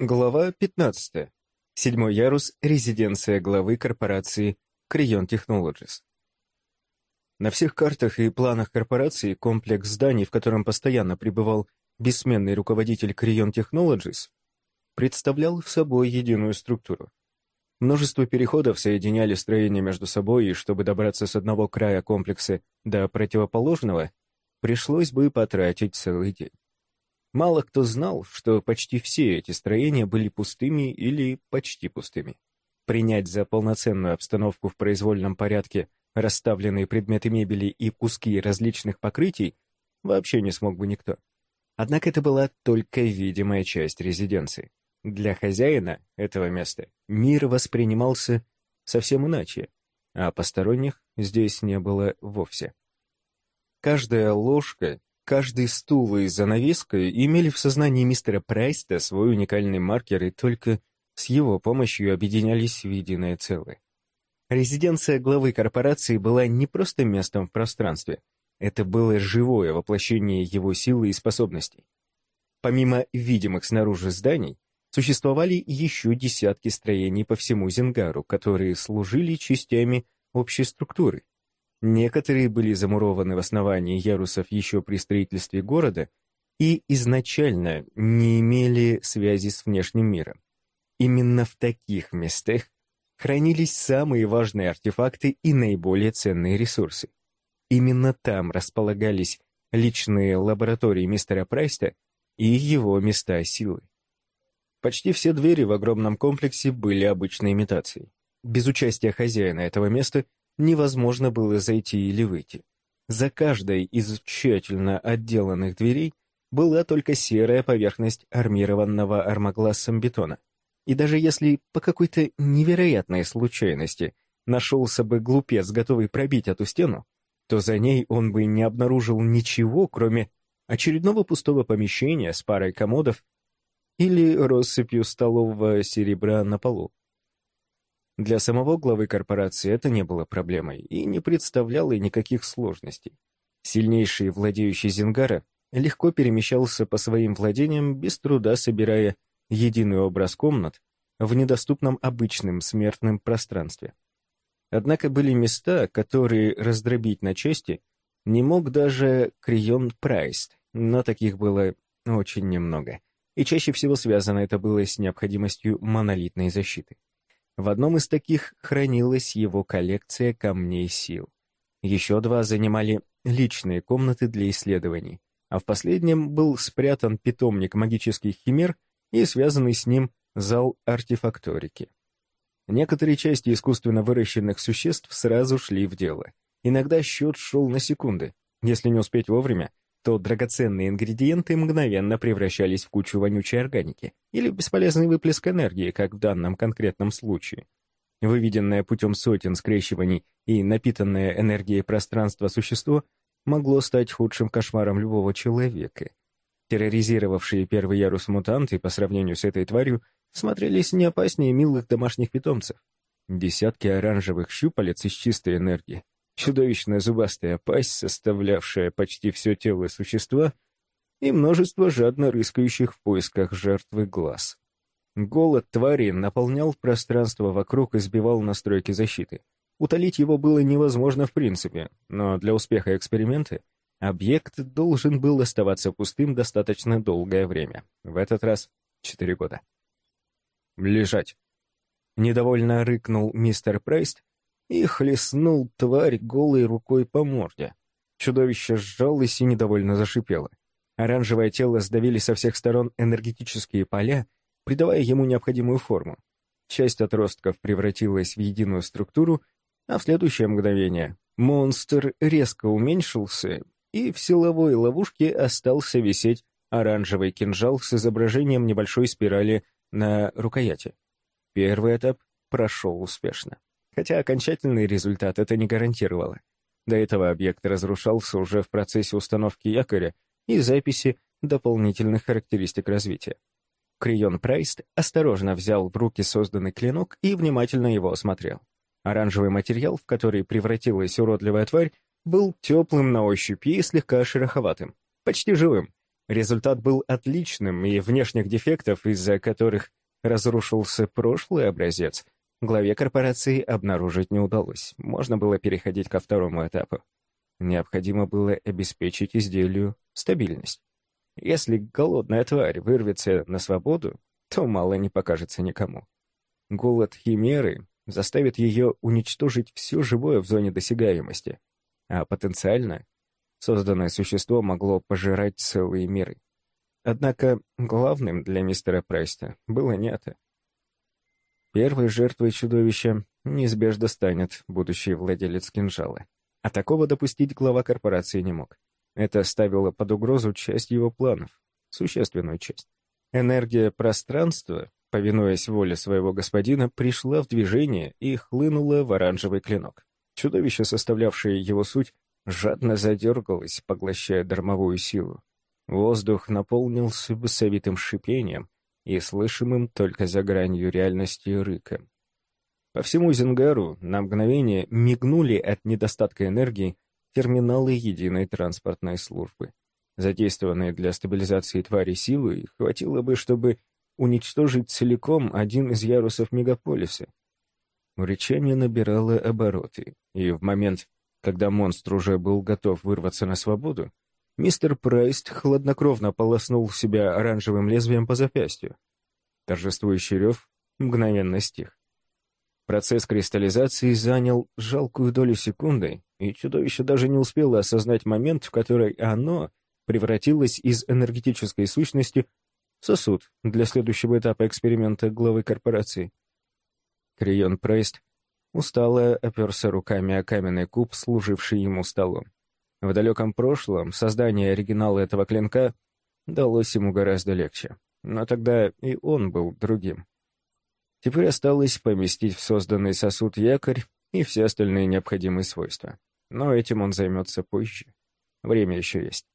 Глава 15. Седьмой ярус. Резиденция главы корпорации Крион Technologies. На всех картах и планах корпорации комплекс зданий, в котором постоянно пребывал бессменный руководитель Крион Technologies, представлял собой единую структуру. Множество переходов соединяли строения между собой, и чтобы добраться с одного края комплекса до противоположного, пришлось бы потратить целый день. Мало кто знал, что почти все эти строения были пустыми или почти пустыми. Принять за полноценную обстановку в произвольном порядке расставленные предметы мебели и куски различных покрытий вообще не смог бы никто. Однако это была только видимая часть резиденции. Для хозяина этого места мир воспринимался совсем иначе, а посторонних здесь не было вовсе. Каждая ложка Каждый стул и занавеска имели в сознании мистера Прайста свой уникальный маркер и только с его помощью объединялись в единое целое. Резиденция главы корпорации была не просто местом в пространстве, это было живое воплощение его силы и способностей. Помимо видимых снаружи зданий, существовали еще десятки строений по всему Зенгару, которые служили частями общей структуры. Некоторые были замурованы в основании ярусов еще при строительстве города и изначально не имели связи с внешним миром. Именно в таких местах хранились самые важные артефакты и наиболее ценные ресурсы. Именно там располагались личные лаборатории мистера Прайста и его места силы. Почти все двери в огромном комплексе были обычной имитацией. Без участия хозяина этого места невозможно было зайти или выйти. За каждой из тщательно отделанных дверей была только серая поверхность армированного армоглассом бетона. И даже если по какой-то невероятной случайности нашелся бы глупец, готовый пробить эту стену, то за ней он бы не обнаружил ничего, кроме очередного пустого помещения с парой комодов или россыпью столового серебра на полу. Для самого главы корпорации это не было проблемой и не представляло никаких сложностей. Сильнейший владеющий Зингара легко перемещался по своим владениям, без труда собирая единый образ комнат в недоступном обычным смертным пространстве. Однако были места, которые раздробить на части не мог даже Крион Прайст, но таких было очень немного, и чаще всего связано это было с необходимостью монолитной защиты. В одном из таких хранилась его коллекция камней сил. Еще два занимали личные комнаты для исследований, а в последнем был спрятан питомник магических химер и связанный с ним зал артефакторики. Некоторые части искусственно выращенных существ сразу шли в дело. Иногда счет шел на секунды. Если не успеть вовремя, то драгоценные ингредиенты мгновенно превращались в кучу вонючей органики или бесполезный выплеск энергии, как в данном конкретном случае. Выведенное путем сотен скрещиваний и напитанное энергией пространство существо могло стать худшим кошмаром любого человека. Терроризировавшие первый ярус мутанты по сравнению с этой тварью смотрелись не опаснее милых домашних питомцев. Десятки оранжевых щупалец из чистой энергии, чудовищная зубастая пасть, составлявшая почти все тело существа, и множество жадно рыскающих в поисках жертвы глаз. Голод твари наполнял пространство вокруг и сбивал настройки защиты. Утолить его было невозможно в принципе, но для успеха эксперимента объект должен был оставаться пустым достаточно долгое время. В этот раз — четыре года. «Лежать!» Недовольно рыкнул мистер Прайст и хлестнул тварь голой рукой по морде. Чудовище сжалось и недовольно зашипело. Оранжевое тело сдавили со всех сторон энергетические поля, придавая ему необходимую форму. Часть отростков превратилась в единую структуру, а в следующее мгновение монстр резко уменьшился, и в силовой ловушке остался висеть оранжевый кинжал с изображением небольшой спирали на рукояти. Первый этап прошел успешно хотя окончательный результат это не гарантировало. До этого объект разрушался уже в процессе установки якоря и записи дополнительных характеристик развития. Крион Прайст осторожно взял в руки созданный клинок и внимательно его осмотрел. Оранжевый материал, в который превратилась уродливая тварь, был теплым на ощупь и слегка шероховатым, почти живым. Результат был отличным, и внешних дефектов, из-за которых разрушился прошлый образец, главе корпорации обнаружить не удалось. Можно было переходить ко второму этапу. Необходимо было обеспечить изделию стабильность. Если голодная тварь вырвется на свободу, то мало не покажется никому. Голод химеры заставит ее уничтожить все живое в зоне досягаемости, а потенциально созданное существо могло пожирать целые миры. Однако главным для мистера Прайста было не это. Первой жертвой чудовища неизбежно станет будущий владелец кинжала. А такого допустить глава корпорации не мог. Это ставило под угрозу часть его планов, существенную часть. Энергия пространства, повинуясь воле своего господина, пришла в движение и хлынула в оранжевый клинок. Чудовище, составлявшее его суть, жадно задергалось, поглощая дармовую силу. Воздух наполнился басовитым шипением и слышимым только за гранью реальности рыком. По всему Зингару на мгновение мигнули от недостатка энергии терминалы единой транспортной службы. Задействованные для стабилизации твари силы хватило бы, чтобы уничтожить целиком один из ярусов мегаполиса. Уречение набирало обороты, и в момент, когда монстр уже был готов вырваться на свободу, мистер Прайст хладнокровно полоснул себя оранжевым лезвием по запястью. Торжествующий рев мгновенно стих. Процесс кристаллизации занял жалкую долю секунды, и чудовище даже не успело осознать момент, в который оно превратилось из энергетической сущности в сосуд для следующего этапа эксперимента главы корпорации. Крион Прейст устало оперся руками о каменный куб, служивший ему столом. В далеком прошлом создание оригинала этого клинка далось ему гораздо легче, но тогда и он был другим. Теперь осталось поместить в созданный сосуд якорь и все остальные необходимые свойства. Но этим он займется позже. Время еще есть.